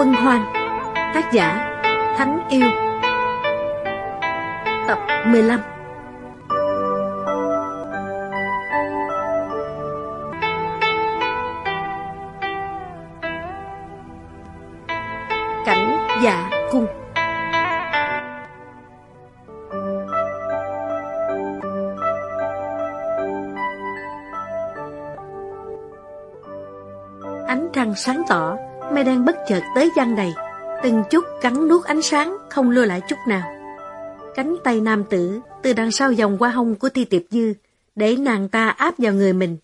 Quân Hoang, Tác giả Thánh Yêu. Tập 15 Cảnh dạ cung. Ánh trăng sáng tỏ Mây đen bất chợt tới gian đầy, Từng chút cắn nuốt ánh sáng Không lưu lại chút nào. Cánh tay nam tử Từ đằng sau vòng qua hông của Thi Tiệp Dư Để nàng ta áp vào người mình.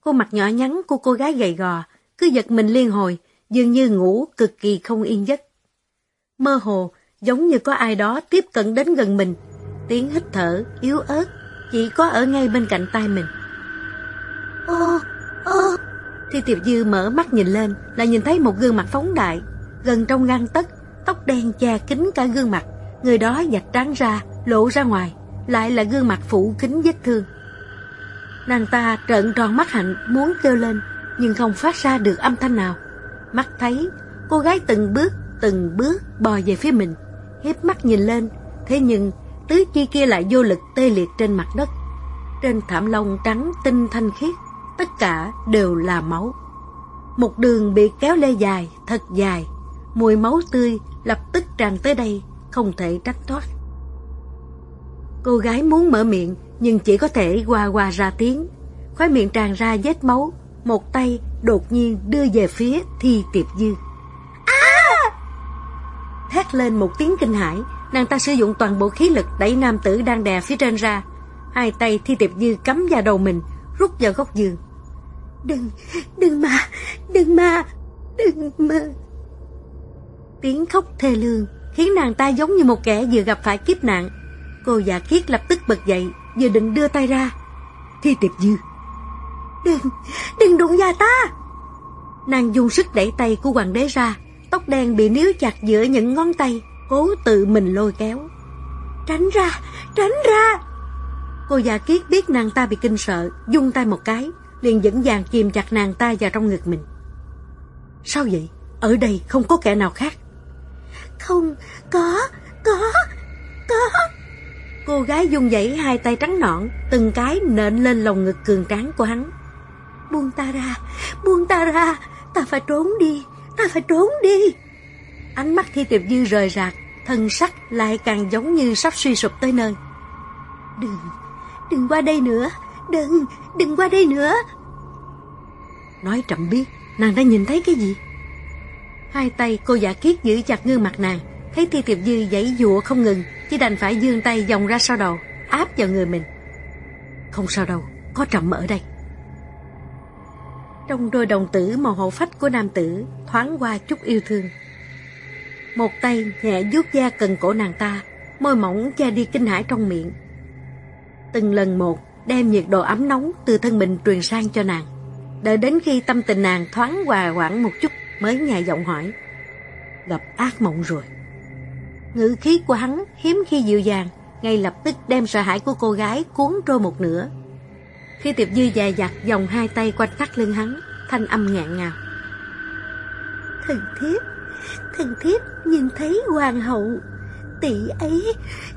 Khuôn mặt nhỏ nhắn của cô gái gầy gò Cứ giật mình liên hồi, Dường như ngủ cực kỳ không yên giấc. Mơ hồ, Giống như có ai đó tiếp cận đến gần mình. Tiếng hít thở yếu ớt Chỉ có ở ngay bên cạnh tai mình. Thi Tiệp Dư mở mắt nhìn lên là nhìn thấy một gương mặt phóng đại, gần trong ngăn tấc, tóc đen che kín cả gương mặt, người đó dạch trán ra, lộ ra ngoài, lại là gương mặt phủ kín vết thương. Nàng ta trợn tròn mắt hạnh muốn kêu lên, nhưng không phát ra được âm thanh nào. Mắt thấy, cô gái từng bước, từng bước bò về phía mình, hiếp mắt nhìn lên, thế nhưng tứ chi kia lại vô lực tê liệt trên mặt đất. Trên thảm lông trắng tinh thanh khiết, tất cả đều là máu. Một đường bị kéo lê dài, thật dài, mùi máu tươi lập tức tràn tới đây, không thể tránh thoát. Cô gái muốn mở miệng, nhưng chỉ có thể qua qua ra tiếng. Khói miệng tràn ra vết máu, một tay đột nhiên đưa về phía Thi Tiệp Dư. À! Thét lên một tiếng kinh hãi, nàng ta sử dụng toàn bộ khí lực đẩy nam tử đang đè phía trên ra. Hai tay Thi Tiệp Dư cắm vào đầu mình, rút vào góc giường. Đừng, đừng mà, đừng mà, đừng mà. Tiếng khóc thê lương khiến nàng ta giống như một kẻ vừa gặp phải kiếp nạn. Cô già kiết lập tức bật dậy, vừa định đưa tay ra. Thi tiệp dư. Đừng, đừng đụng vào ta. Nàng dùng sức đẩy tay của hoàng đế ra, tóc đen bị níu chặt giữa những ngón tay, cố tự mình lôi kéo. Tránh ra, tránh ra. Cô già kiết biết nàng ta bị kinh sợ, dung tay một cái, liền dẫn dàng kìm chặt nàng ta vào trong ngực mình. Sao vậy? Ở đây không có kẻ nào khác. Không, có, có, có. Cô gái dung dãy hai tay trắng nõn, từng cái nện lên lồng ngực cường tráng của hắn. Buông ta ra, buông ta ra, ta phải trốn đi, ta phải trốn đi. Ánh mắt thi tiệp dư rời rạc, thân sắc lại càng giống như sắp suy sụp tới nơi. Đừng, đừng qua đây nữa, đừng, đừng qua đây nữa. Nói chậm biết, nàng đã nhìn thấy cái gì? Hai tay cô giả kiết giữ chặt gương mặt nàng, thấy Thi Tiệp Dư giãy dụa không ngừng, chỉ đành phải dương tay vòng ra sau đầu, áp vào người mình. Không sao đâu, có trầm ở đây. Trong đôi đồng tử màu hổ phách của nam tử thoáng qua chút yêu thương. Một tay nhẹ vuốt da cần cổ nàng ta, môi mỏng che đi kinh hãi trong miệng. Từng lần một đem nhiệt độ ấm nóng từ thân mình truyền sang cho nàng. Đợi đến khi tâm tình nàng thoáng hòa quảng một chút mới nhẹ giọng hỏi. Gặp ác mộng rồi. Ngữ khí của hắn hiếm khi dịu dàng, ngay lập tức đem sợ hãi của cô gái cuốn trôi một nửa. Khi Tiệp Dư dài dặt vòng hai tay quanh thắt lưng hắn, thanh âm ngạn ngào. Thần thiếp, thần thiếp nhìn thấy hoàng hậu, tỷ ấy,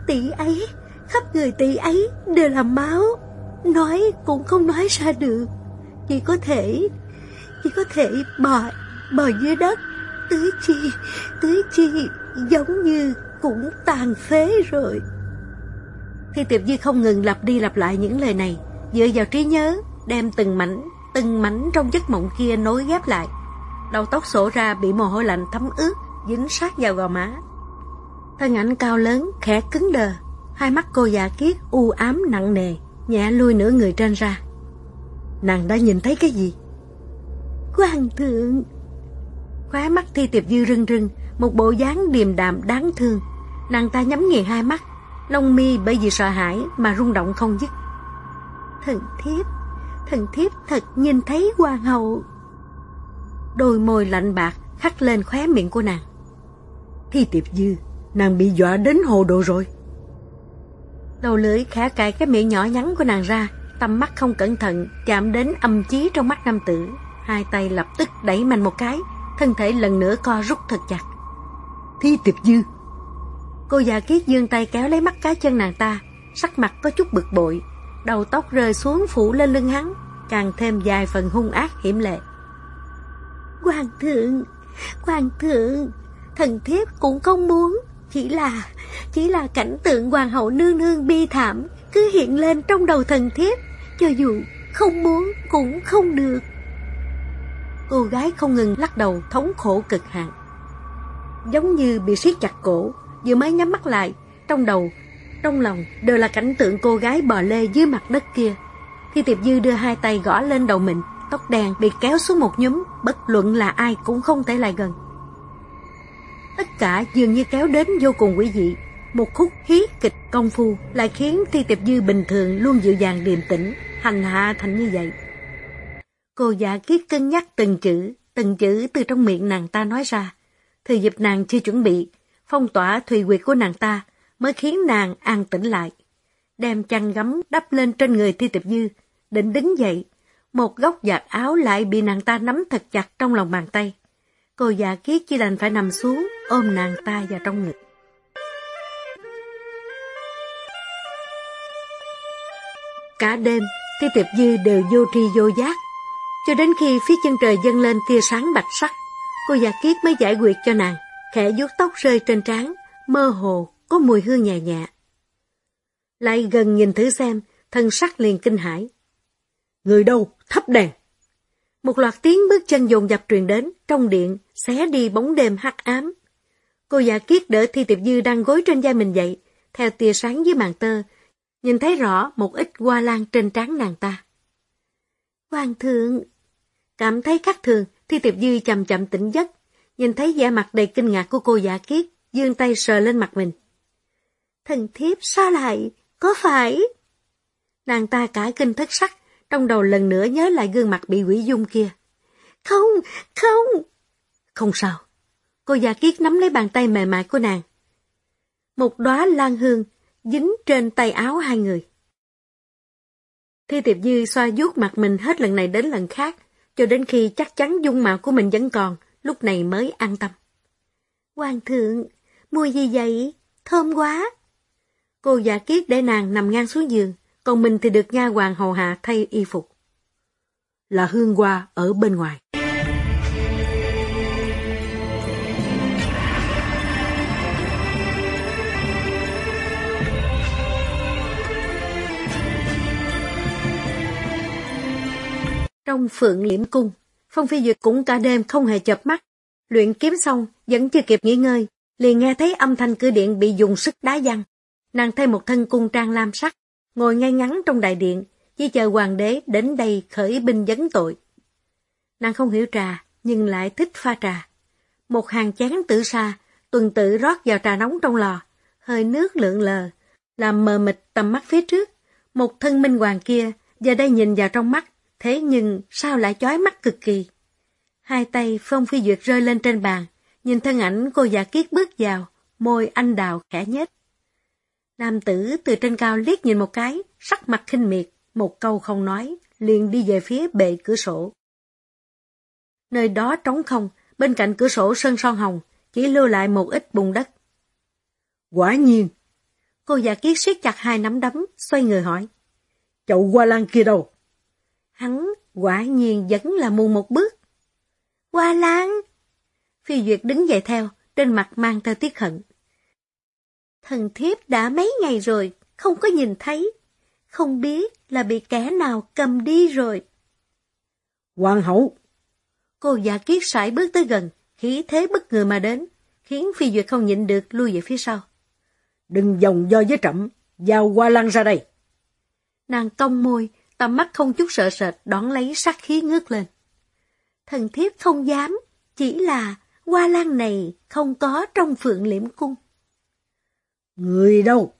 tỷ ấy, khắp người tỷ ấy đều là máu, nói cũng không nói ra được, chỉ có thể, chỉ có thể bò, bò dưới đất, tứ chi, tứ chi giống như cũng tàn phế rồi. Khi Tiệp Di không ngừng lặp đi lặp lại những lời này, dựa vào trí nhớ, đem từng mảnh, từng mảnh trong giấc mộng kia nối ghép lại. Đầu tóc sổ ra bị mồ hôi lạnh thấm ướt, dính sát vào gò má. Thân ảnh cao lớn, khẽ cứng đờ, hai mắt cô già kiết u ám nặng nề, nhẹ lui nửa người trên ra. Nàng đã nhìn thấy cái gì? Hoàng thượng! Khóe mắt thi tiệp dư rưng rưng, một bộ dáng điềm đạm đáng thương. Nàng ta nhắm nghiền hai mắt, lông mi bởi vì sợ hãi mà rung động không dứt. Thần thiếp, thần thiếp thật nhìn thấy hoàng hậu. Đôi môi lạnh bạc khắc lên khóe miệng của nàng. Thi tiệp dư, nàng bị dọa đến hồ đồ rồi. Đầu lưỡi khẽ cài cái miệng nhỏ nhắn của nàng ra, tầm mắt không cẩn thận chạm đến âm chí trong mắt nam tử. Hai tay lập tức đẩy mạnh một cái, thân thể lần nữa co rút thật chặt. Thi tiệp dư. Cô già kiết dương tay kéo lấy mắt cá chân nàng ta, sắc mặt có chút bực bội, đầu tóc rơi xuống phủ lên lưng hắn, càng thêm dài phần hung ác hiểm lệ. Hoàng thượng, hoàng thượng, thần thiếp cũng không muốn, chỉ là, chỉ là cảnh tượng hoàng hậu nương nương bi thảm cứ hiện lên trong đầu thần thiếp, cho dù không muốn cũng không được. Cô gái không ngừng lắc đầu thống khổ cực hạn. Giống như bị siết chặt cổ, vừa mới nhắm mắt lại, trong đầu, trong lòng đều là cảnh tượng cô gái bò lê dưới mặt đất kia. Khi Tiệp Dư đưa hai tay gõ lên đầu mình, tóc đen bị kéo xuống một nhúm, bất luận là ai cũng không thể lại gần. Tất cả dường như kéo đến vô cùng quỷ dị. Một khúc hí kịch công phu lại khiến Thi Tiệp Dư bình thường luôn dịu dàng điềm tĩnh, hành hạ thành như vậy. Cô giả kiết cân nhắc từng chữ, từng chữ từ trong miệng nàng ta nói ra. Thời dịp nàng chưa chuẩn bị, phong tỏa thùy quyệt của nàng ta mới khiến nàng an tĩnh lại. Đem chăn gấm đắp lên trên người Thi Tiệp Dư, định đứng dậy. Một góc giặt áo lại bị nàng ta nắm thật chặt trong lòng bàn tay. Cô già kiết chỉ đành phải nằm xuống, ôm nàng ta vào trong ngực. Cả đêm, Thi Tiệp Dư đều vô tri vô giác. Cho đến khi phía chân trời dâng lên tia sáng bạch sắc, cô già kiết mới giải quyết cho nàng, khẽ vuốt tóc rơi trên trán, mơ hồ, có mùi hương nhẹ nhẹ. Lại gần nhìn thử xem, thân sắc liền kinh hãi. Người đâu, thắp đèn. Một loạt tiếng bước chân dồn dập truyền đến, trong điện, xé đi bóng đêm hắc ám. Cô già kiết đỡ Thi Tiệp Dư đang gối trên vai mình dậy, theo tia sáng dưới màn tơ, nhìn thấy rõ một ít hoa lan trên trán nàng ta. Hoàng thượng! Cảm thấy khác thường, Thi Tiệp Dư chậm chậm tỉnh giấc, nhìn thấy vẻ mặt đầy kinh ngạc của cô giả kiết, dương tay sờ lên mặt mình. Thần thiếp sao lại? Có phải? Nàng ta cả kinh thất sắc, trong đầu lần nữa nhớ lại gương mặt bị quỷ dung kia. Không, không! Không sao. Cô già kiết nắm lấy bàn tay mềm mại của nàng. Một đóa lan hương dính trên tay áo hai người. Thi Tiệp Dư xoa vuốt mặt mình hết lần này đến lần khác, cho đến khi chắc chắn dung mạo của mình vẫn còn, lúc này mới an tâm. Hoàng thượng, mùi gì vậy? Thơm quá! Cô già kiết để nàng nằm ngang xuống giường, còn mình thì được nha hoàng hầu hạ thay y phục. Là hương hoa ở bên ngoài. Trong phượng liễm cung, Phong Phi Duyệt cũng cả đêm không hề chợp mắt. Luyện kiếm xong, vẫn chưa kịp nghỉ ngơi, liền nghe thấy âm thanh cửa điện bị dùng sức đá văng. Nàng thay một thân cung trang lam sắc, ngồi ngay ngắn trong đại điện, chỉ chờ hoàng đế đến đây khởi binh dấn tội. Nàng không hiểu trà, nhưng lại thích pha trà. Một hàng chén tử sa, tuần tự rót vào trà nóng trong lò, hơi nước lượn lờ, làm mờ mịt tầm mắt phía trước. Một thân minh hoàng kia, giờ đây nhìn vào trong mắt, thế nhưng sao lại chói mắt cực kỳ. Hai tay Phong Phi Duyệt rơi lên trên bàn, nhìn thân ảnh cô giả kiết bước vào, môi anh đào khẽ nhếch. Nam tử từ trên cao liếc nhìn một cái, sắc mặt khinh miệt, một câu không nói, liền đi về phía bệ cửa sổ. Nơi đó trống không, bên cạnh cửa sổ sân son hồng, chỉ lưu lại một ít bùn đất. Quả nhiên! Cô giả kiết siết chặt hai nắm đấm, xoay người hỏi. Chậu hoa lan kia đâu? Hắn quả nhiên vẫn là mù một bước. Hoa lan! Phi Duyệt đứng dậy theo, trên mặt mang theo tiếc hận. Thần thiếp đã mấy ngày rồi, không có nhìn thấy. Không biết là bị kẻ nào cầm đi rồi. Hoàng hậu! Cô giả kiết sải bước tới gần, khí thế bất ngờ mà đến, khiến Phi Duyệt không nhịn được lui về phía sau. Đừng dòng do với trẫm, giao hoa lan ra đây. Nàng cong môi, tầm mắt không chút sợ sệt đón lấy sát khí ngước lên. Thần thiếp không dám, chỉ là hoa lan này không có trong phượng liễm cung. Người đâu?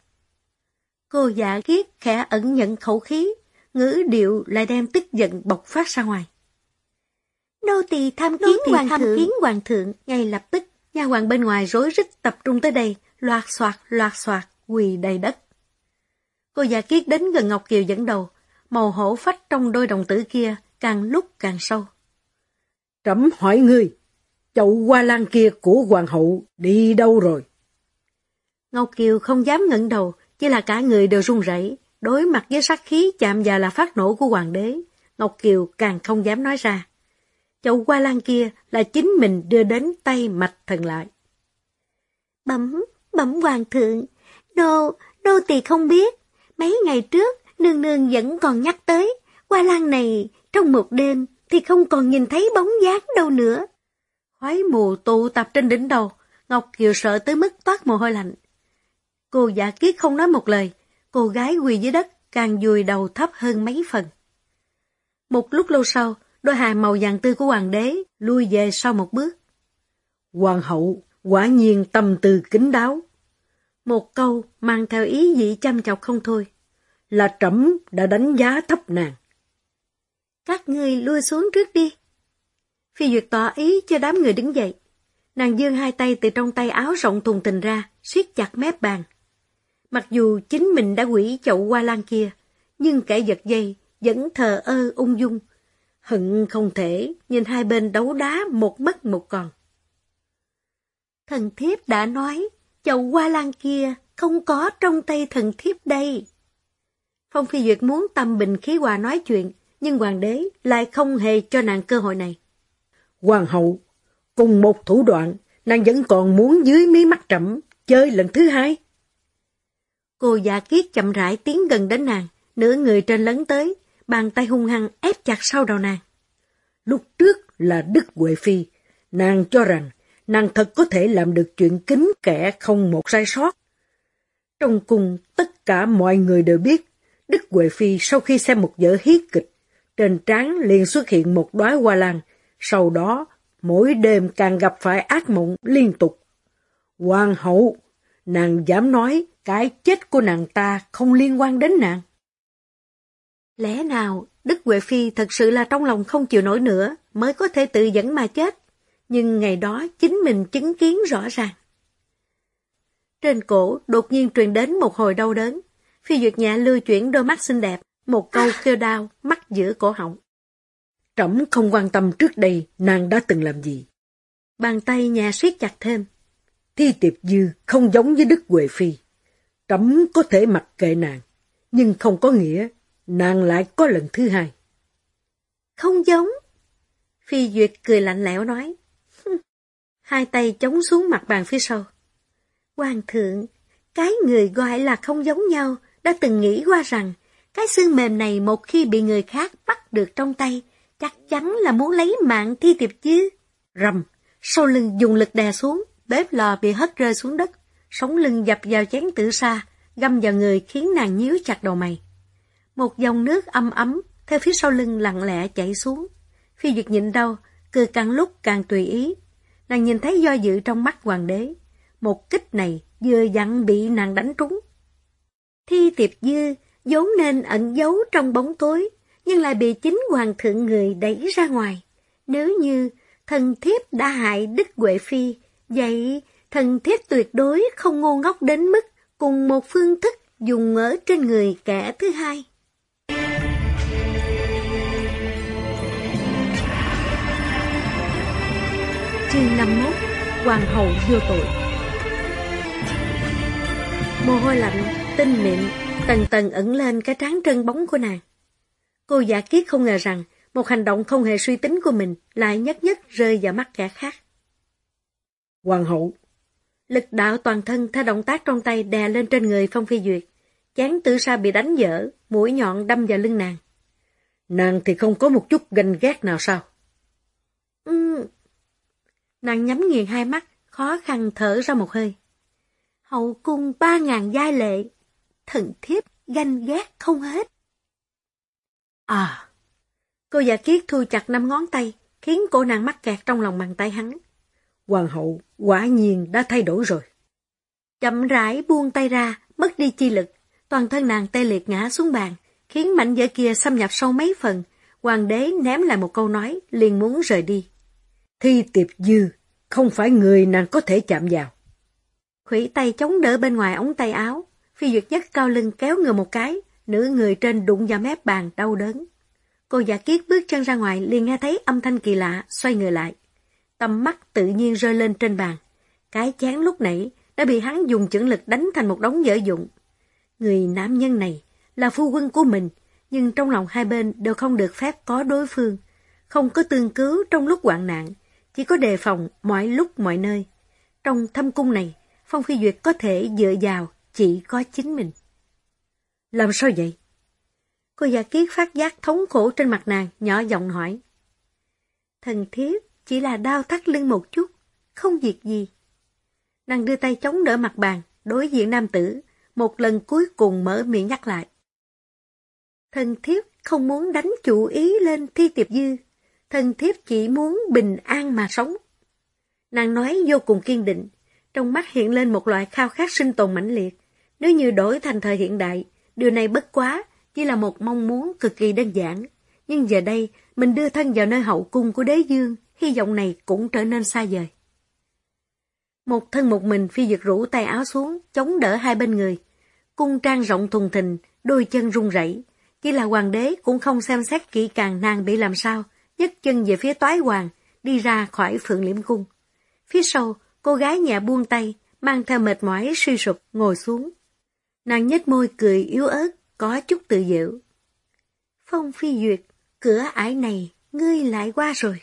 Cô giả kiết khẽ ẩn nhận khẩu khí, ngữ điệu lại đem tức giận bộc phát ra ngoài. Nô tỳ tham kiến tỳ hoàng tham thượng. kiến hoàng thượng, ngay lập tức, nha hoàng bên ngoài rối rít tập trung tới đây, loạt soạt loạt soạt quỳ đầy đất. Cô già kiết đến gần Ngọc Kiều dẫn đầu, màu hổ phách trong đôi đồng tử kia càng lúc càng sâu. Trẫm hỏi ngươi, chậu hoa lan kia của hoàng hậu đi đâu rồi? Ngọc Kiều không dám ngẩng đầu, chỉ là cả người đều run rẩy, đối mặt với sát khí chạm vào là phát nổ của hoàng đế. Ngọc Kiều càng không dám nói ra. Chậu hoa lan kia là chính mình đưa đến tay mạch thần lại. Bẩm, bẩm hoàng thượng, đô, đô tỳ không biết. Mấy ngày trước, nương nương vẫn còn nhắc tới, hoa lan này trong một đêm thì không còn nhìn thấy bóng dáng đâu nữa. Khói mù tụ tập trên đỉnh đầu, Ngọc Kiều sợ tới mức toát mồ hôi lạnh. Cô giả kiết không nói một lời, cô gái quỳ dưới đất càng dùi đầu thấp hơn mấy phần. Một lúc lâu sau, đôi hài màu vàng tư của hoàng đế lui về sau một bước. Hoàng hậu quả nhiên tâm tư kính đáo. Một câu mang theo ý dị chăm chọc không thôi. Là trẫm đã đánh giá thấp nàng. Các người lui xuống trước đi. Phi Duyệt tỏ ý cho đám người đứng dậy. Nàng dương hai tay từ trong tay áo rộng thùng tình ra, siết chặt mép bàn. Mặc dù chính mình đã quỷ chậu hoa lan kia, nhưng kẻ giật dây vẫn thờ ơ ung dung. Hận không thể nhìn hai bên đấu đá một mất một còn. Thần thiếp đã nói, chậu hoa lan kia không có trong tay thần thiếp đây. Phong Phi Duyệt muốn tâm bình khí hòa nói chuyện, nhưng hoàng đế lại không hề cho nàng cơ hội này. Hoàng hậu, cùng một thủ đoạn, nàng vẫn còn muốn dưới mí mắt trẫm chơi lần thứ hai. Cô già kiết chậm rãi tiến gần đến nàng, nửa người trên lấn tới, bàn tay hung hăng ép chặt sau đầu nàng. Lúc trước là Đức Huệ Phi, nàng cho rằng nàng thật có thể làm được chuyện kính kẻ không một sai sót. Trong cùng, tất cả mọi người đều biết, Đức Huệ Phi sau khi xem một vở hí kịch, trên trán liền xuất hiện một đóa hoa lan, sau đó mỗi đêm càng gặp phải ác mộng liên tục. Hoàng hậu, nàng dám nói cái chết của nàng ta không liên quan đến nàng. Lẽ nào Đức Huệ Phi thật sự là trong lòng không chịu nổi nữa mới có thể tự dẫn mà chết, nhưng ngày đó chính mình chứng kiến rõ ràng. Trên cổ đột nhiên truyền đến một hồi đau đớn, Phi Duyệt Nhã lưu chuyển đôi mắt xinh đẹp, một câu kêu đau mắc giữa cổ họng. Trẫm không quan tâm trước đây nàng đã từng làm gì. Bàn tay nhà siết chặt thêm. Thi tiệp dư không giống với Đức Huệ Phi. Trẫm có thể mặc kệ nàng, nhưng không có nghĩa nàng lại có lần thứ hai. Không giống. Phi Duyệt cười lạnh lẽo nói. Hai tay chống xuống mặt bàn phía sau. Hoàng thượng, cái người gọi là không giống nhau đã từng nghĩ qua rằng cái xương mềm này một khi bị người khác bắt được trong tay, chắc chắn là muốn lấy mạng thi tiệp chứ. Rầm, sau lưng dùng lực đè xuống, bếp lò bị hất rơi xuống đất, sống lưng dập vào chén tử xa, găm vào người khiến nàng nhíu chặt đầu mày. Một dòng nước âm ấm theo phía sau lưng lặng lẽ chảy xuống. Phi Duyệt nhịn đau, cười càng lúc càng tùy ý. Nàng nhìn thấy do dự trong mắt hoàng đế. Một kích này vừa dặn bị nàng đánh trúng. Thi tiệp dư vốn nên ẩn giấu trong bóng tối, nhưng lại bị chính hoàng thượng người đẩy ra ngoài. Nếu như thần thiếp đã hại Đức Huệ Phi, vậy thần thiếp tuyệt đối không ngu ngốc đến mức cùng một phương thức dùng ở trên người kẻ thứ hai. Chương 51 Hoàng hậu vô tội Mồ hôi lạnh, tinh mịn, tầng tầng ẩn lên cái trán trân bóng của nàng. Cô giả kiết không ngờ rằng một hành động không hề suy tính của mình lại nhất nhất rơi vào mắt kẻ khác. Hoàng hậu Lực đạo toàn thân theo động tác trong tay đè lên trên người Phong Phi Duyệt. Chán tử sa bị đánh dở, mũi nhọn đâm vào lưng nàng. Nàng thì không có một chút ganh ghét nào sao? Ừ. Nàng nhắm nghiền hai mắt, khó khăn thở ra một hơi. Hậu cung ba ngàn giai lệ, thần thiếp ganh ghét không hết. À, cô già kiết thu chặt năm ngón tay, khiến cô nàng mắc kẹt trong lòng bàn tay hắn. Hoàng hậu quả nhiên đã thay đổi rồi. Chậm rãi buông tay ra, mất đi chi lực, toàn thân nàng tê liệt ngã xuống bàn, khiến mảnh vỡ kia xâm nhập sâu mấy phần. Hoàng đế ném lại một câu nói, liền muốn rời đi. Thi tiệp dư, không phải người nàng có thể chạm vào. Khủy tay chống đỡ bên ngoài ống tay áo, phi duyệt nhất cao lưng kéo người một cái, nửa người trên đụng vào mép bàn đau đớn. Cô giả kiết bước chân ra ngoài liền nghe thấy âm thanh kỳ lạ, xoay người lại. Tầm mắt tự nhiên rơi lên trên bàn. Cái chán lúc nãy đã bị hắn dùng chưởng lực đánh thành một đống dở dụng. Người nam nhân này là phu quân của mình, nhưng trong lòng hai bên đều không được phép có đối phương. Không có tương cứu trong lúc hoạn nạn, chỉ có đề phòng mọi lúc mọi nơi. Trong thâm cung này, Phong Phi Duyệt có thể dựa vào chỉ có chính mình. Làm sao vậy? Cô giả kiết phát giác thống khổ trên mặt nàng, nhỏ giọng hỏi. Thần thiếp chỉ là đau thắt lưng một chút, không việc gì. Nàng đưa tay chống đỡ mặt bàn, đối diện nam tử, một lần cuối cùng mở miệng nhắc lại. Thần thiếp không muốn đánh chủ ý lên thi tiệp dư, thần thiếp chỉ muốn bình an mà sống. Nàng nói vô cùng kiên định, trong mắt hiện lên một loại khao khát sinh tồn mãnh liệt. Nếu như đổi thành thời hiện đại, điều này bất quá, chỉ là một mong muốn cực kỳ đơn giản. Nhưng giờ đây, mình đưa thân vào nơi hậu cung của đế dương, hy vọng này cũng trở nên xa vời. Một thân một mình phi duyệt rũ tay áo xuống, chống đỡ hai bên người. Cung trang rộng thùng thình, đôi chân run rẩy. Chỉ là hoàng đế cũng không xem xét kỹ càng nàng bị làm sao, nhấc chân về phía toái hoàng, đi ra khỏi phượng liễm cung. Phía sau, cô gái nhẹ buông tay, mang theo mệt mỏi suy sụp, ngồi xuống. Nàng nhếch môi cười yếu ớt, có chút tự diệu. Phong phi duyệt, cửa ải này, ngươi lại qua rồi.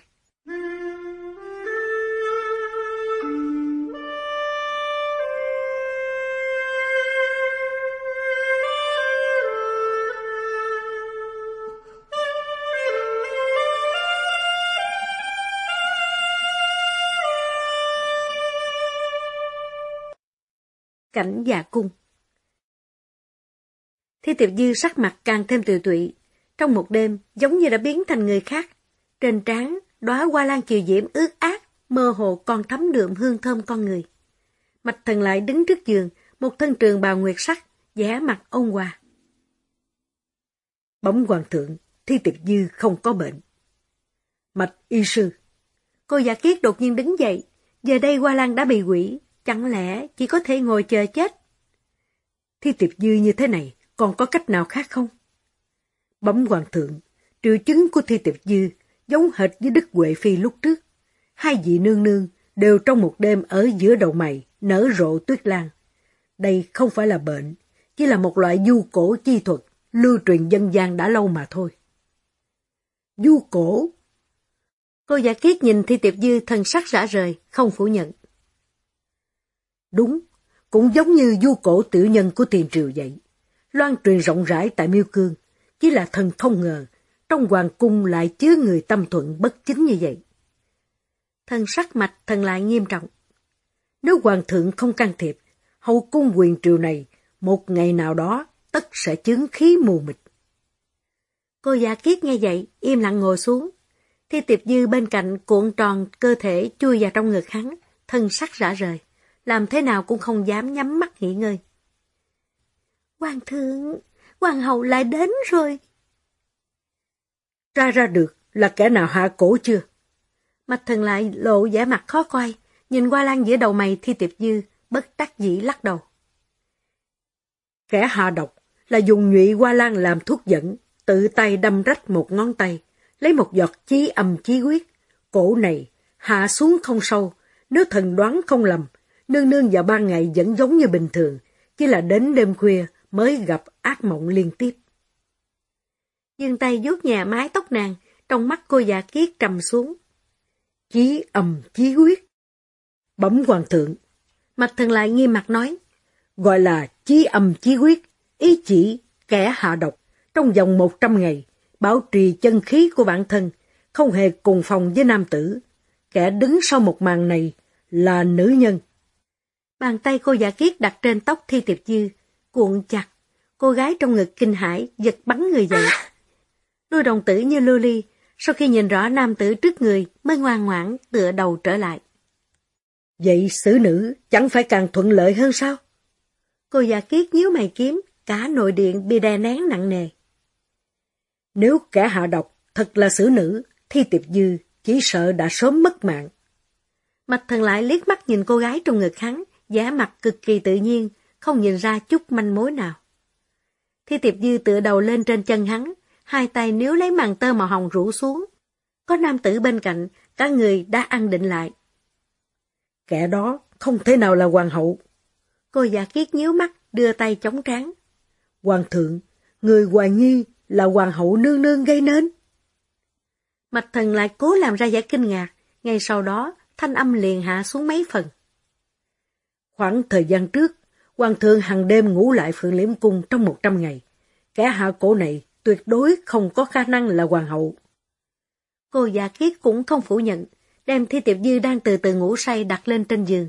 Cảnh già cung. Thi tiệp dư sắc mặt càng thêm tiều tụy, trong một đêm giống như đã biến thành người khác. Trên trán, đóa hoa lan chiều diễm ướt át, mơ hồ còn thấm đượm hương thơm con người. Mạch thần lại đứng trước giường, một thân trường bào nguyệt sắc, vẻ mặt ôn hòa. Bấm hoàng thượng, thi tiệp dư không có bệnh. Mạch y sư. Cô giả kiết đột nhiên đứng dậy, giờ đây hoa lan đã bị quỷ, Chẳng lẽ chỉ có thể ngồi chờ chết? Thi tiệp dư như thế này, còn có cách nào khác không? Bấm hoàng thượng, triệu chứng của thi tiệp dư giống hệt với Đức Huệ Phi lúc trước. Hai vị nương nương đều trong một đêm ở giữa đầu mày nở rộ tuyết lan. Đây không phải là bệnh, chỉ là một loại du cổ chi thuật lưu truyền dân gian đã lâu mà thôi. Du cổ Cô giả kiết nhìn Thi Tiệp Dư thân sắc rã rời, không phủ nhận. Đúng, cũng giống như du cổ tiểu nhân của tiền triều vậy. Loan truyền rộng rãi tại Miêu Cương, chỉ là thần không ngờ, trong hoàng cung lại chứa người tâm thuận bất chính như vậy. Thần sắc mạch thần lại nghiêm trọng. Nếu hoàng thượng không can thiệp, hậu cung quyền triều này, một ngày nào đó tất sẽ chứng khí mù mịt. Cô già kiết nghe vậy, im lặng ngồi xuống. Thi tiệp dư bên cạnh cuộn tròn cơ thể chui vào trong ngực hắn, thân sắc rã rời làm thế nào cũng không dám nhắm mắt nghỉ ngơi. Hoàng thượng, hoàng hậu lại đến rồi. Ra ra được là kẻ nào hạ cổ chưa? Mạch thần lại lộ vẻ mặt khó coi, nhìn qua lan giữa đầu mày thi tiệp dư, bất đắc dĩ lắc đầu. Kẻ hạ độc là dùng nhụy qua lan làm thuốc dẫn, tự tay đâm rách một ngón tay, lấy một giọt chí âm chí quyết. Cổ này hạ xuống không sâu, nếu thần đoán không lầm, nương nương vào ban ngày vẫn giống như bình thường, chỉ là đến đêm khuya mới gặp ác mộng liên tiếp. Dương tay vuốt nhà mái tóc nàng, trong mắt cô già kiết trầm xuống. Chí ầm chí quyết. Bấm hoàng thượng. mặt thần lại nghi mặt nói. Gọi là chí âm chí quyết, ý chỉ kẻ hạ độc, trong vòng một trăm ngày, bảo trì chân khí của bản thân, không hề cùng phòng với nam tử. Kẻ đứng sau một màn này là nữ nhân. Bàn tay cô giả kiết đặt trên tóc Thi Tiệp Dư, cuộn chặt. Cô gái trong ngực kinh hãi giật bắn người dậy. Đôi đồng tử như lưu ly, sau khi nhìn rõ nam tử trước người mới ngoan ngoãn tựa đầu trở lại. Vậy xử nữ chẳng phải càng thuận lợi hơn sao? Cô giả kiết nhíu mày kiếm, cả nội điện bị đè nén nặng nề. Nếu kẻ hạ độc thật là xử nữ, Thi Tiệp Dư chỉ sợ đã sớm mất mạng. Mạch thần lại liếc mắt nhìn cô gái trong ngực hắn, giá mặt cực kỳ tự nhiên, không nhìn ra chút manh mối nào. Thi tiệp dư tựa đầu lên trên chân hắn, hai tay níu lấy màn tơ màu hồng rủ xuống. Có nam tử bên cạnh, cả người đã ăn định lại. Kẻ đó không thể nào là hoàng hậu. Cô giả kiết nhíu mắt, đưa tay chống trán. Hoàng thượng, người hoài nghi là hoàng hậu nương nương gây nên. Mạch thần lại cố làm ra vẻ kinh ngạc, ngay sau đó thanh âm liền hạ xuống mấy phần. Khoảng thời gian trước, hoàng thượng hàng đêm ngủ lại phượng liễm cung trong một trăm ngày. Kẻ hạ cổ này tuyệt đối không có khả năng là hoàng hậu. Cô già kiết cũng không phủ nhận, đem thi tiệp dư đang từ từ ngủ say đặt lên trên giường.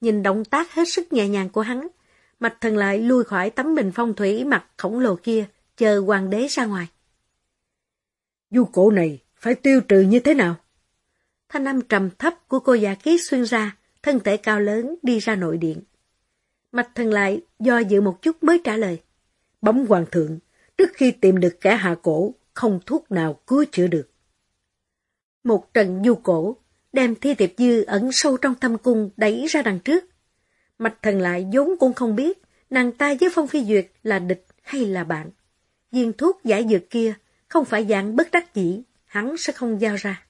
Nhìn động tác hết sức nhẹ nhàng của hắn, mạch thần lại lui khỏi tấm bình phong thủy mặt khổng lồ kia, chờ hoàng đế ra ngoài. Du cổ này phải tiêu trừ như thế nào? Thanh âm trầm thấp của cô già kiết xuyên ra, thân thể cao lớn đi ra nội điện. Mạch thần lại do dự một chút mới trả lời. Bấm hoàng thượng, trước khi tìm được kẻ hạ cổ, không thuốc nào cứu chữa được. Một trận du cổ, đem thi tiệp dư ẩn sâu trong thâm cung đẩy ra đằng trước. Mạch thần lại vốn cũng không biết nàng ta với Phong Phi Duyệt là địch hay là bạn. Viên thuốc giải dược kia không phải dạng bất đắc dĩ, hắn sẽ không giao ra.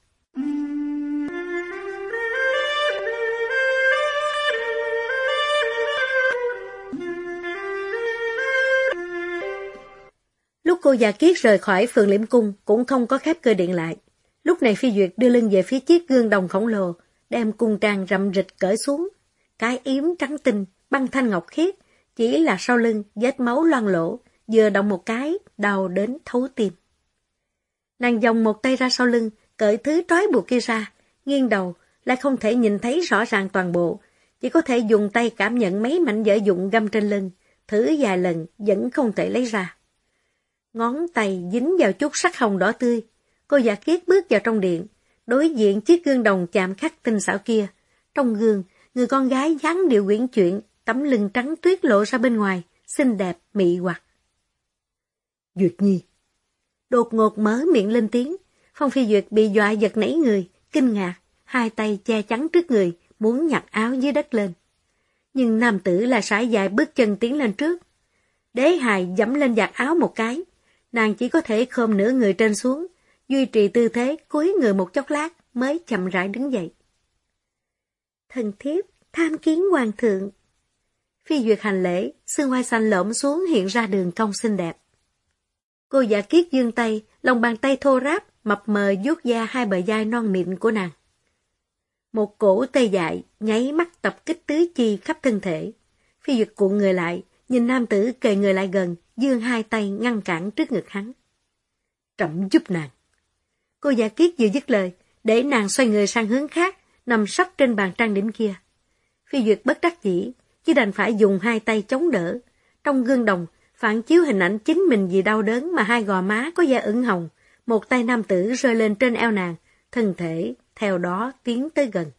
Lúc cô già kiết rời khỏi phường liễm cung cũng không có khép cơ điện lại. Lúc này Phi Duyệt đưa lưng về phía chiếc gương đồng khổng lồ, đem cung trang rậm rịch cởi xuống. Cái yếm trắng tinh, băng thanh ngọc khiết, chỉ là sau lưng, vết máu loang lỗ, vừa động một cái, đau đến thấu tim. Nàng dòng một tay ra sau lưng, cởi thứ trói buộc kia ra, nghiêng đầu, lại không thể nhìn thấy rõ ràng toàn bộ, chỉ có thể dùng tay cảm nhận mấy mảnh vỡ dụng găm trên lưng, thử vài lần vẫn không thể lấy ra. Ngón tay dính vào chút sắc hồng đỏ tươi, cô giả kiết bước vào trong điện, đối diện chiếc gương đồng chạm khắc tinh xảo kia. Trong gương, người con gái dáng điệu quyển chuyện, tấm lưng trắng tuyết lộ ra bên ngoài, xinh đẹp, mị hoặc. Duyệt Nhi Đột ngột mở miệng lên tiếng, Phong Phi Duyệt bị dọa giật nảy người, kinh ngạc, hai tay che chắn trước người, muốn nhặt áo dưới đất lên. Nhưng nam tử là sải dài bước chân tiến lên trước. Đế hài dẫm lên giặt áo một cái, nàng chỉ có thể khom nửa người trên xuống, duy trì tư thế cúi người một chốc lát mới chậm rãi đứng dậy. Thần thiếp, tham kiến hoàng thượng. Phi duyệt hành lễ, xương hoa xanh lõm xuống hiện ra đường cong xinh đẹp. Cô giả kiết dương tay, lòng bàn tay thô ráp, mập mờ vuốt da hai bờ vai non mịn của nàng. Một cổ tê dại, nháy mắt tập kích tứ chi khắp thân thể. Phi duyệt cuộn người lại, nhìn nam tử kề người lại gần, dương hai tay ngăn cản trước ngực hắn. Trẫm giúp nàng. Cô giả kiết vừa dứt lời, để nàng xoay người sang hướng khác, nằm sắp trên bàn trang điểm kia. Phi Duyệt bất đắc dĩ, chỉ đành phải dùng hai tay chống đỡ. Trong gương đồng, phản chiếu hình ảnh chính mình vì đau đớn mà hai gò má có da ửng hồng, một tay nam tử rơi lên trên eo nàng, thân thể theo đó tiến tới gần.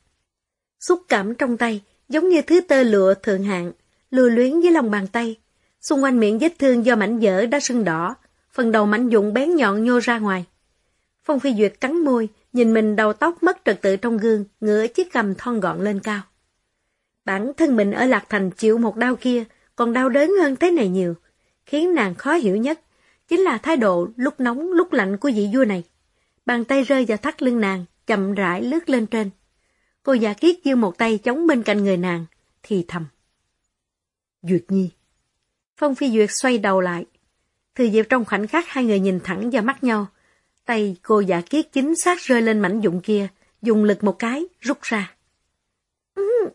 Xúc cảm trong tay, giống như thứ tơ lụa thượng hạng, lừa luyến với lòng bàn tay. Xung quanh miệng vết thương do mảnh vỡ đã sưng đỏ, phần đầu mảnh dụng bén nhọn nhô ra ngoài. Phong Phi Duyệt cắn môi, nhìn mình đầu tóc mất trật tự trong gương, ngửa chiếc cầm thon gọn lên cao. Bản thân mình ở Lạc Thành chịu một đau kia, còn đau đớn hơn thế này nhiều. Khiến nàng khó hiểu nhất, chính là thái độ lúc nóng lúc lạnh của vị vua này. Bàn tay rơi vào thắt lưng nàng, chậm rãi lướt lên trên. Cô già kiết giơ một tay chống bên cạnh người nàng, thì thầm. Duyệt Nhi. Phong Phi Duyệt xoay đầu lại. Thừa dịp trong khoảnh khắc hai người nhìn thẳng vào mắt nhau, Tay cô giả kiết chính xác rơi lên mảnh dụng kia, dùng lực một cái, rút ra. Ừ.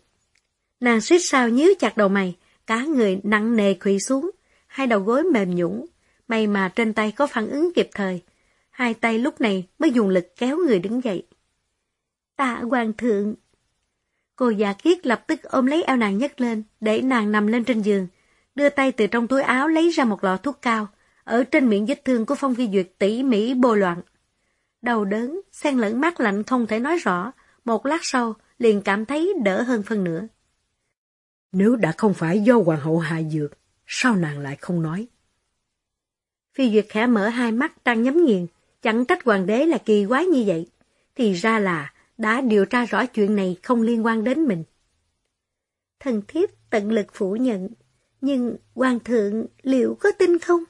Nàng suýt sao nhíu chặt đầu mày, cả người nặng nề quỳ xuống, hai đầu gối mềm nhũng, may mà trên tay có phản ứng kịp thời. Hai tay lúc này mới dùng lực kéo người đứng dậy. Tạ hoàng thượng. Cô già kiết lập tức ôm lấy eo nàng nhấc lên, để nàng nằm lên trên giường, đưa tay từ trong túi áo lấy ra một lọ thuốc cao, ở trên miệng vết thương của Phong Phi Duyệt tỉ mỉ bồ loạn. Đầu đớn, xen lẫn mát lạnh không thể nói rõ, một lát sau liền cảm thấy đỡ hơn phân nửa. Nếu đã không phải do hoàng hậu hạ dược, sao nàng lại không nói? Phi Duyệt khẽ mở hai mắt đang nhắm nghiền, chẳng trách hoàng đế là kỳ quái như vậy. Thì ra là đã điều tra rõ chuyện này không liên quan đến mình. Thần thiếp tận lực phủ nhận, nhưng hoàng thượng liệu có tin không?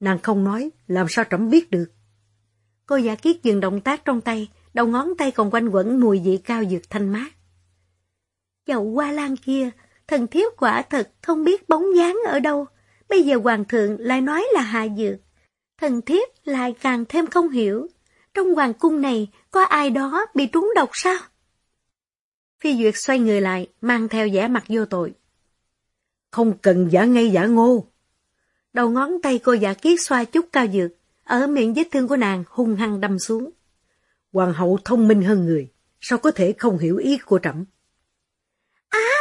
Nàng không nói, làm sao trẫm biết được? Cô giả kiết dừng động tác trong tay, đầu ngón tay còn quanh quẩn mùi vị cao dược thanh mát. Chậu hoa lan kia, thần thiếp quả thật không biết bóng dáng ở đâu, bây giờ hoàng thượng lại nói là hạ dược. Thần thiếp lại càng thêm không hiểu, trong hoàng cung này có ai đó bị trúng độc sao? Phi Duyệt xoay người lại, mang theo vẻ mặt vô tội. Không cần giả ngây giả ngô. Đầu ngón tay cô giả kiết xoa chút cao dược, ở miệng vết thương của nàng hung hăng đâm xuống. Hoàng hậu thông minh hơn người, sao có thể không hiểu ý của trẫm? À!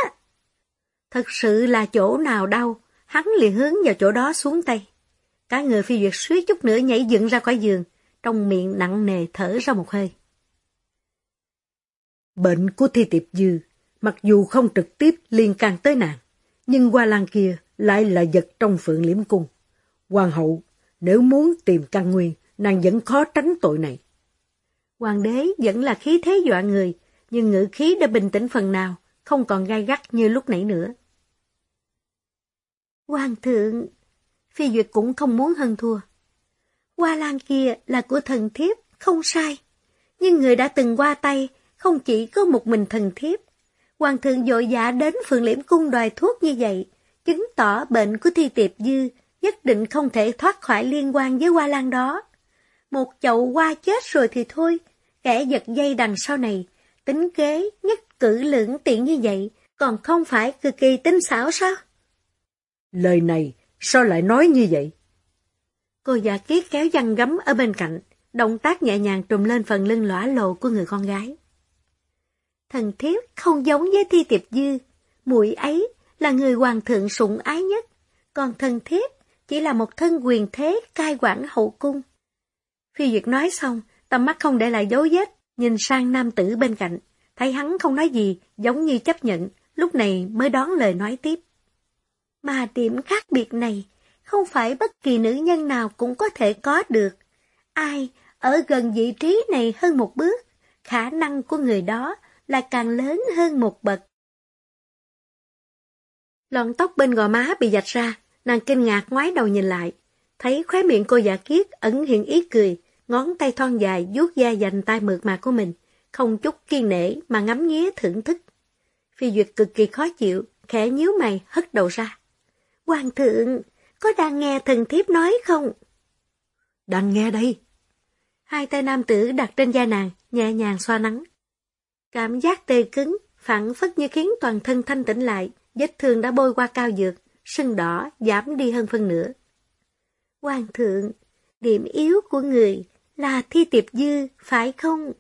Thật sự là chỗ nào đau, hắn liền hướng vào chỗ đó xuống tay. Cả người phi duyệt suýt chút nữa nhảy dựng ra khỏi giường, trong miệng nặng nề thở ra một hơi. Bệnh của Thi Tiệp Dư, mặc dù không trực tiếp liên can tới nàng, nhưng qua lan kia lại là vật trong phượng liễm cung. Hoàng hậu, nếu muốn tìm căn nguyên, nàng vẫn khó tránh tội này. Hoàng đế vẫn là khí thế dọa người, nhưng ngữ khí đã bình tĩnh phần nào, không còn gai gắt như lúc nãy nữa. Hoàng thượng, Phi Duyệt cũng không muốn hơn thua. Hoa lan kia là của thần thiếp, không sai. Nhưng người đã từng qua tay, không chỉ có một mình thần thiếp. Hoàng thượng dội dã đến phường liễm cung đòi thuốc như vậy, chứng tỏ bệnh của thi tiệp dư nhất định không thể thoát khỏi liên quan với hoa lan đó. Một chậu hoa chết rồi thì thôi, kẻ giật dây đằng sau này, tính kế, nhất cử lưỡng tiện như vậy, còn không phải cực kỳ tinh xảo sao? Lời này, sao lại nói như vậy? Cô giả kiết kéo dăng gấm ở bên cạnh, động tác nhẹ nhàng trùm lên phần lưng lõa lộ của người con gái. Thần thiếp không giống với thi tiệp dư, muội ấy là người hoàng thượng sủng ái nhất, còn thần thiếp chỉ là một thân quyền thế cai quản hậu cung. Phi Duyệt nói xong, tầm mắt không để lại dấu vết, nhìn sang nam tử bên cạnh, thấy hắn không nói gì, giống như chấp nhận, lúc này mới đón lời nói tiếp. Mà điểm khác biệt này, không phải bất kỳ nữ nhân nào cũng có thể có được. Ai ở gần vị trí này hơn một bước, khả năng của người đó là càng lớn hơn một bậc. Lọn tóc bên gò má bị dạch ra, nàng kinh ngạc ngoái đầu nhìn lại, thấy khóe miệng cô giả kiết ẩn hiện ý cười, ngón tay thon dài vuốt da dành tay mượt mà của mình, không chút kiên nể mà ngắm nghía thưởng thức. Phi Duyệt cực kỳ khó chịu, khẽ nhíu mày hất đầu ra. Hoàng thượng, có đang nghe thần thiếp nói không? Đang nghe đây. Hai tay nam tử đặt trên da nàng, nhẹ nhàng xoa nắng. Cảm giác tê cứng, phản phất như khiến toàn thân thanh tĩnh lại, vết thương đã bôi qua cao dược, sưng đỏ, giảm đi hơn phân nửa. Hoàng thượng, điểm yếu của người là thi tiệp dư, phải không?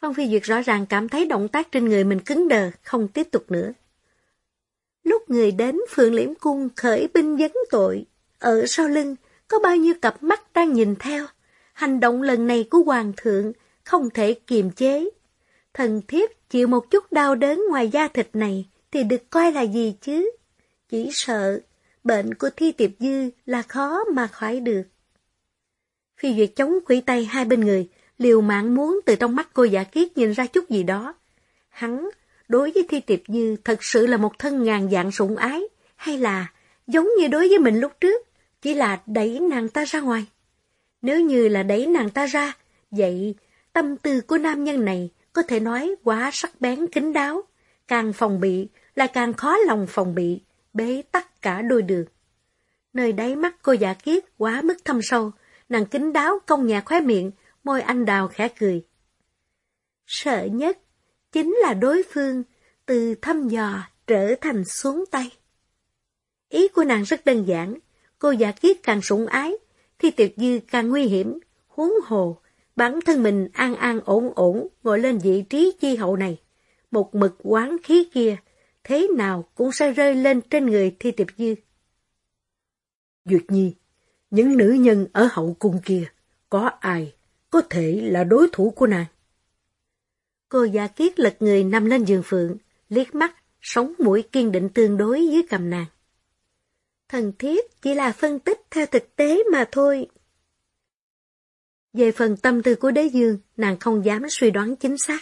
Phong Phi Duyệt rõ ràng cảm thấy động tác trên người mình cứng đờ, không tiếp tục nữa. Lúc người đến Phượng Liễm Cung khởi binh dấn tội, ở sau lưng có bao nhiêu cặp mắt đang nhìn theo. Hành động lần này của Hoàng thượng không thể kiềm chế. Thần thiếp chịu một chút đau đớn ngoài da thịt này thì được coi là gì chứ? Chỉ sợ bệnh của Thi Tiệp Dư là khó mà khỏi được. Phi Duyệt chống quỷ tay hai bên người, liều mạng muốn từ trong mắt cô giả kiết nhìn ra chút gì đó. Hắn đối với Thi Tiệp Dư thật sự là một thân ngàn dạng sủng ái, hay là giống như đối với mình lúc trước, chỉ là đẩy nàng ta ra ngoài. Nếu như là đẩy nàng ta ra, vậy tâm tư của nam nhân này có thể nói quá sắc bén kín đáo, càng phòng bị là càng khó lòng phòng bị, bế tắc cả đôi đường. Nơi đáy mắt cô giả kiết quá mức thâm sâu, nàng kính đáo công nhà khóe miệng, môi anh đào khẽ cười. Sợ nhất chính là đối phương từ thăm dò trở thành xuống tay. Ý của nàng rất đơn giản, cô giả kiết càng sủng ái, thì tiệp dư càng nguy hiểm, huống hồ, bản thân mình an an ổn ổn ngồi lên vị trí chi hậu này. Một mực quán khí kia, thế nào cũng sẽ rơi lên trên người thi tiệp dư. Duyệt nhi, những nữ nhân ở hậu cung kia, có ai có thể là đối thủ của nàng? Cô giả kiết lật người nằm lên giường phượng, liếc mắt, sống mũi kiên định tương đối dưới cầm nàng. Thần thiếp chỉ là phân tích theo thực tế mà thôi. Về phần tâm tư của đế dương, nàng không dám suy đoán chính xác.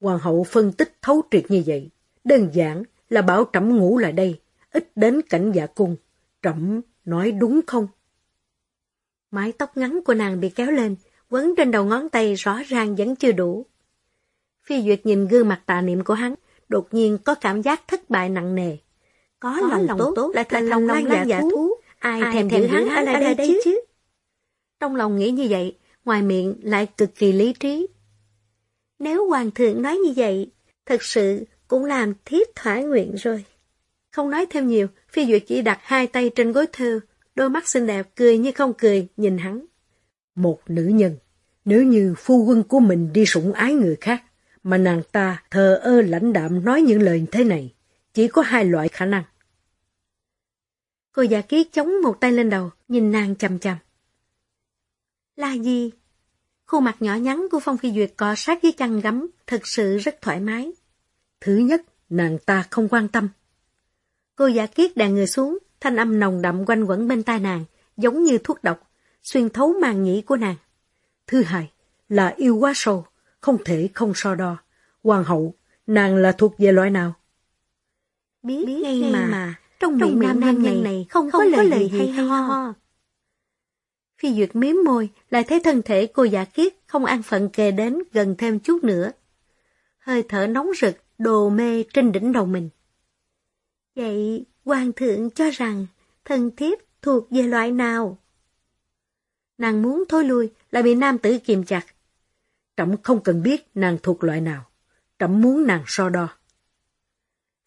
Hoàng hậu phân tích thấu triệt như vậy, đơn giản là bảo trẫm ngủ lại đây, ít đến cảnh dạ cung. Trẫm nói đúng không? Mái tóc ngắn của nàng bị kéo lên, quấn trên đầu ngón tay rõ ràng vẫn chưa đủ. Phi Duyệt nhìn gương mặt tà niệm của hắn, đột nhiên có cảm giác thất bại nặng nề. Có, có lòng, lòng tốt, tốt lại thành lòng lan giả, giả thú, ai, ai thèm giữ hắn ở đây, đây chứ? chứ? Trong lòng nghĩ như vậy, ngoài miệng lại cực kỳ lý trí. Nếu hoàng thượng nói như vậy, thật sự cũng làm thiếp thỏa nguyện rồi. Không nói thêm nhiều, Phi Duyệt chỉ đặt hai tay trên gối thêu, đôi mắt xinh đẹp cười như không cười, nhìn hắn. Một nữ nhân, nếu như phu quân của mình đi sủng ái người khác, mà nàng ta thờ ơ lãnh đạm nói những lời thế này, chỉ có hai loại khả năng. Cô già kiết chống một tay lên đầu, nhìn nàng chầm chầm. Là gì? Khuôn mặt nhỏ nhắn của Phong Phi Duyệt cọ sát với chăn gấm, thật sự rất thoải mái. Thứ nhất, nàng ta không quan tâm. Cô giả kiết đàn người xuống, thanh âm nồng đậm quanh quẩn bên tai nàng, giống như thuốc độc, xuyên thấu màng nhĩ của nàng. Thứ hai, là yêu quá sâu, không thể không so đo. Hoàng hậu, nàng là thuộc về loại nào? Biết, Biết ngay mà, mà, trong, trong miệng nam nhân này không, không có, có lời gì hay ho. ho. Phi Duyệt miếm môi, lại thấy thân thể cô giả kiết không an phận kề đến gần thêm chút nữa. Hơi thở nóng rực, đồ mê trên đỉnh đầu mình. Vậy, hoàng thượng cho rằng thân thiếp thuộc về loại nào? Nàng muốn thôi lui, lại bị nam tử kiềm chặt. Trẫm không cần biết nàng thuộc loại nào. Trẫm muốn nàng so đo.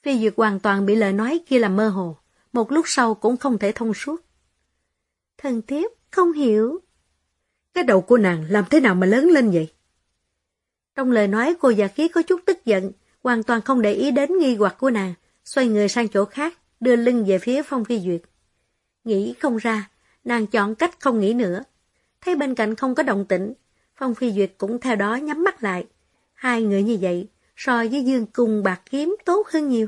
Phi Duyệt hoàn toàn bị lời nói kia làm mơ hồ, một lúc sau cũng không thể thông suốt. Thần thiếp không hiểu. Cái đầu của nàng làm thế nào mà lớn lên vậy? Trong lời nói cô già khí có chút tức giận, hoàn toàn không để ý đến nghi hoặc của nàng, xoay người sang chỗ khác, đưa lưng về phía Phong Phi Duyệt. Nghĩ không ra, nàng chọn cách không nghĩ nữa. Thấy bên cạnh không có động tĩnh, Phong Phi Duyệt cũng theo đó nhắm mắt lại. Hai người như vậy, so với dương cung bạc kiếm tốt hơn nhiều.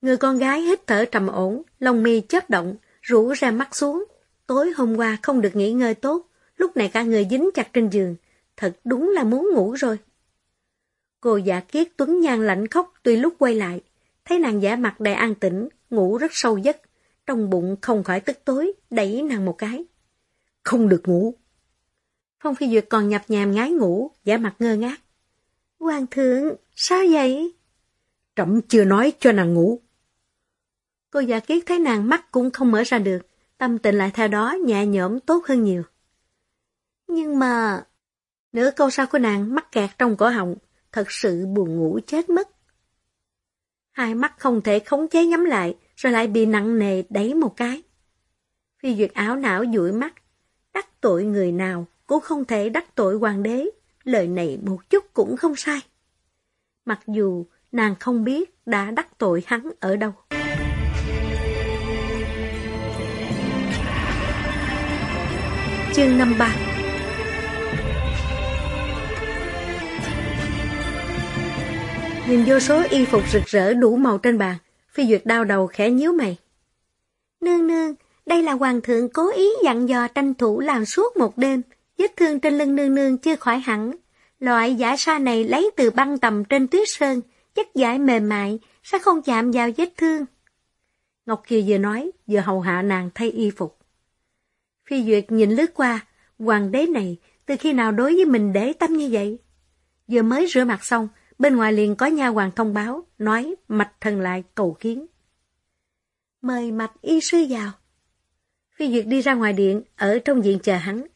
Người con gái hít thở trầm ổn, lông mi chớp động, rủ ra mắt xuống. Tối hôm qua không được nghỉ ngơi tốt, lúc này cả người dính chặt trên giường, thật đúng là muốn ngủ rồi. Cô giả kiết tuấn nhan lạnh khóc tuy lúc quay lại, thấy nàng giả mặt đầy an tĩnh, ngủ rất sâu giấc, trong bụng không khỏi tức tối, đẩy nàng một cái. Không được ngủ. Phong Phi Duyệt còn nhập nhàm ngái ngủ, giả mặt ngơ ngác. Hoàng thượng, sao vậy? Trẫm chưa nói cho nàng ngủ. Cô giả kiết thấy nàng mắt cũng không mở ra được, tâm tình lại theo đó nhẹ nhõm tốt hơn nhiều. Nhưng mà... Nửa câu sau của nàng mắc kẹt trong cổ họng, thật sự buồn ngủ chết mất. Hai mắt không thể khống chế nhắm lại, rồi lại bị nặng nề đẩy một cái. Phi Duyệt áo não dụi mắt, đắc tội người nào cũng không thể đắc tội hoàng đế, lời này một chút cũng không sai. Mặc dù nàng không biết đã đắc tội hắn ở đâu. Chương 53 Nhìn vô số y phục rực rỡ đủ màu trên bàn, Phi Duyệt đau đầu khẽ nhíu mày. Nương nương, đây là hoàng thượng cố ý dặn dò tranh thủ làm suốt một đêm, vết thương trên lưng nương nương chưa khỏi hẳn. Loại giả sa này lấy từ băng tầm trên tuyết sơn, chất giải mềm mại, sẽ không chạm vào vết thương. Ngọc Kiều vừa nói, vừa hầu hạ nàng thay y phục. Phi Duyệt nhìn lướt qua, hoàng đế này từ khi nào đối với mình để tâm như vậy? Vừa mới rửa mặt xong, bên ngoài liền có nha hoàng thông báo, nói mạch thần lại cầu kiến. Mời mạch y sư vào. Phi Duyệt đi ra ngoài điện, ở trong diện chờ hắn.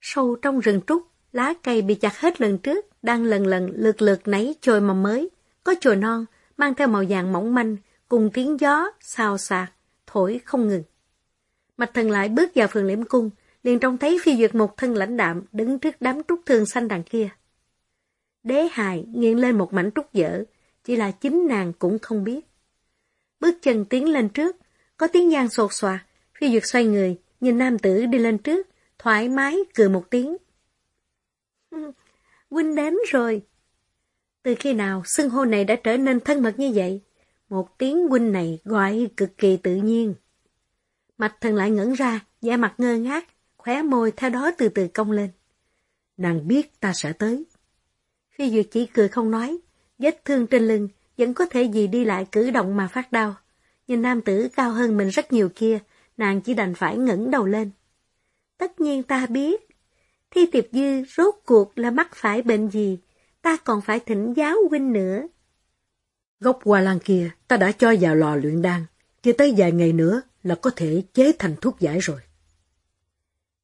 Sâu trong rừng trúc, lá cây bị chặt hết lần trước, đang lần lần lượt lượt nấy chồi mầm mới, có chồi non, mang theo màu vàng mỏng manh, cùng tiếng gió, xào xạc, thổi không ngừng. Mạch thần lại bước vào phường liễm cung, liền trông thấy phi duyệt một thân lãnh đạm đứng trước đám trúc thương xanh đằng kia. Đế hài nghiêng lên một mảnh trúc dở, chỉ là chính nàng cũng không biết. Bước chân tiến lên trước, có tiếng giang sột soạt, phi duyệt xoay người, nhìn nam tử đi lên trước, thoải mái cười một tiếng. Huynh đến rồi. Từ khi nào xưng hô này đã trở nên thân mật như vậy? Một tiếng huynh này gọi cực kỳ tự nhiên. Mạch thần lại ngẩn ra, da mặt ngơ ngác, khóe môi theo đó từ từ cong lên. Nàng biết ta sẽ tới. Phi Duyệt chỉ cười không nói, vết thương trên lưng, vẫn có thể gì đi lại cử động mà phát đau. Nhìn nam tử cao hơn mình rất nhiều kia, nàng chỉ đành phải ngẩng đầu lên. Tất nhiên ta biết. Thi tiệp dư rốt cuộc là mắc phải bệnh gì, ta còn phải thỉnh giáo huynh nữa. Gốc hoa lan kia ta đã cho vào lò luyện đan, chưa tới vài ngày nữa là có thể chế thành thuốc giải rồi.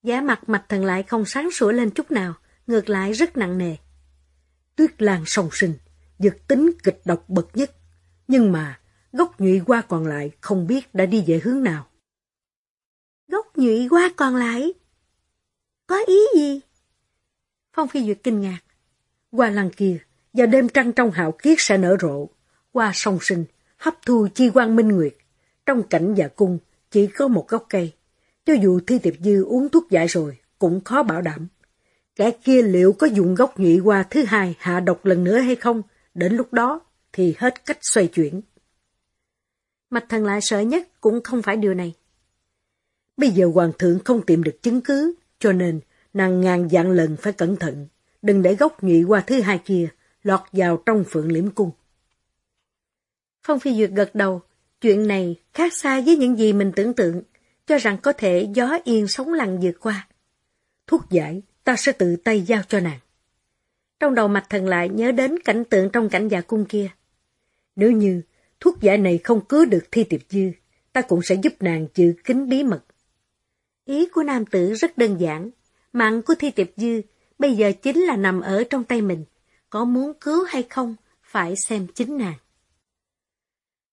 Giá mặt mạch thần lại không sáng sủa lên chút nào, ngược lại rất nặng nề. Tuyết lan song sinh, dược tính kịch độc bậc nhất, nhưng mà gốc nhụy hoa còn lại không biết đã đi về hướng nào. Gốc nhụy hoa còn lại? Có ý gì? Phong Phi Duyệt kinh ngạc. Hoa lăng kia, vào đêm trăng trong hạo kiết sẽ nở rộ. Hoa song sinh, hấp thu chi quang minh nguyệt. Trong cảnh và cung, chỉ có một gốc cây. Cho dù Thi Tiệp Dư uống thuốc giải rồi, cũng khó bảo đảm. Kẻ kia liệu có dùng gốc nhụy hoa thứ hai hạ độc lần nữa hay không? Đến lúc đó thì hết cách xoay chuyển. Mạch thần lại sợ nhất cũng không phải điều này. Bây giờ hoàng thượng không tìm được chứng cứ, cho nên nàng ngàn dặn lần phải cẩn thận, đừng để gốc nhụy hoa thứ hai kia lọt vào trong phượng liễm cung. Phong Phi Duyệt gật đầu, chuyện này khác xa với những gì mình tưởng tượng, cho rằng có thể gió yên sống lặng vượt qua. Thuốc giải, ta sẽ tự tay giao cho nàng. Trong đầu mạch thần lại nhớ đến cảnh tượng trong cảnh dạ cung kia. Nếu như thuốc giải này không cứu được thi tiệp dư, ta cũng sẽ giúp nàng giữ kín bí mật. Ý của nam tử rất đơn giản. Mạng của thi tiệp dư bây giờ chính là nằm ở trong tay mình. Có muốn cứu hay không, phải xem chính nàng.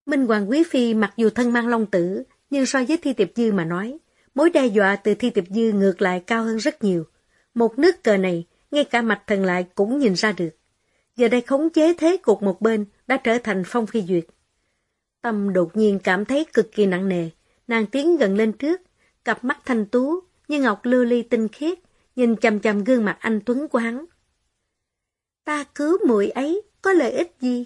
Minh Hoàng Quý Phi mặc dù thân mang long tử, nhưng so với thi tiệp dư mà nói, mối đe dọa từ thi tiệp dư ngược lại cao hơn rất nhiều. Một nước cờ này, ngay cả mạch thần lại cũng nhìn ra được. Giờ đây khống chế thế cục một bên đã trở thành phong phi duyệt. Tâm đột nhiên cảm thấy cực kỳ nặng nề, nàng tiến gần lên trước, cặp mắt thanh tú, như ngọc lưu ly tinh khiết, nhìn chầm chầm gương mặt anh Tuấn của hắn. Ta cứu muội ấy, có lợi ích gì?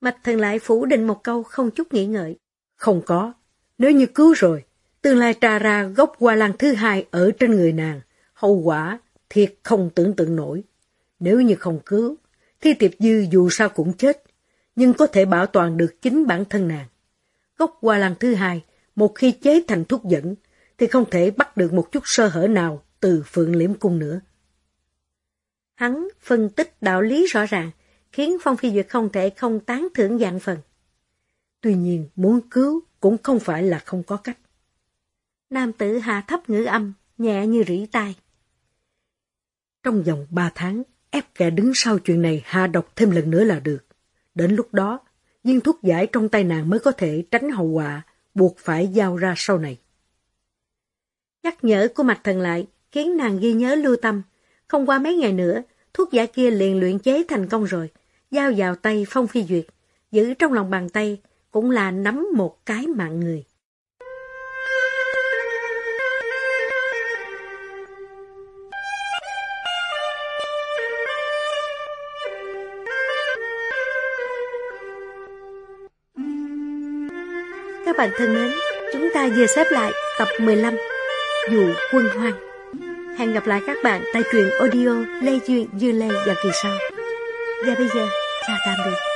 Mạch thần lại phủ định một câu không chút nghĩ ngợi. Không có, nếu như cứu rồi, tương lai trà ra gốc hoa lan thứ hai ở trên người nàng, hậu quả thiệt không tưởng tượng nổi. Nếu như không cứu, thi tiệp dư dù sao cũng chết, nhưng có thể bảo toàn được chính bản thân nàng. Gốc hoa lan thứ hai, một khi chế thành thuốc dẫn, thì không thể bắt được một chút sơ hở nào từ Phượng Liễm Cung nữa. Hắn phân tích đạo lý rõ ràng, khiến Phong Phi Duyệt không thể không tán thưởng dạng phần. Tuy nhiên, muốn cứu cũng không phải là không có cách. Nam tử hạ thấp ngữ âm, nhẹ như rỉ tai. Trong vòng ba tháng, ép kẻ đứng sau chuyện này hạ độc thêm lần nữa là được. Đến lúc đó, viên thuốc giải trong tay nàng mới có thể tránh hậu quả, buộc phải giao ra sau này. Nhắc nhở của mạch thần lại khiến nàng ghi nhớ lưu tâm. Không qua mấy ngày nữa, thuốc giả kia liền luyện chế thành công rồi, giao vào tay Phong Phi Duyệt, giữ trong lòng bàn tay cũng là nắm một cái mạng người. Các bạn thân mến, chúng ta vừa xếp lại tập 15 dù quân hoang. Hẹn gặp lại các bạn tại truyện audio Lê Duyên Dư Lê vào kỳ sau. Và bây giờ, chào tạm biệt.